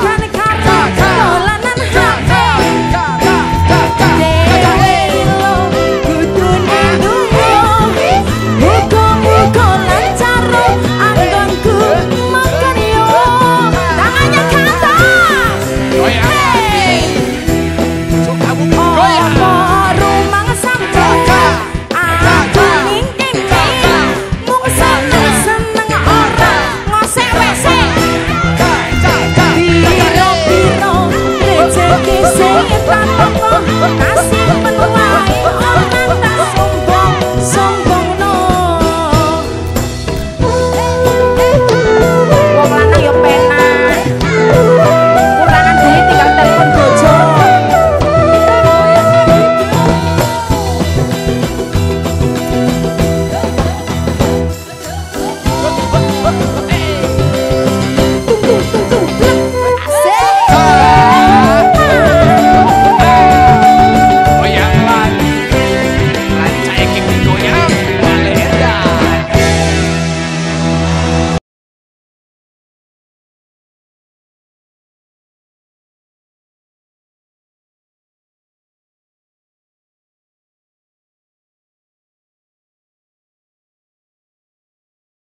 Trying to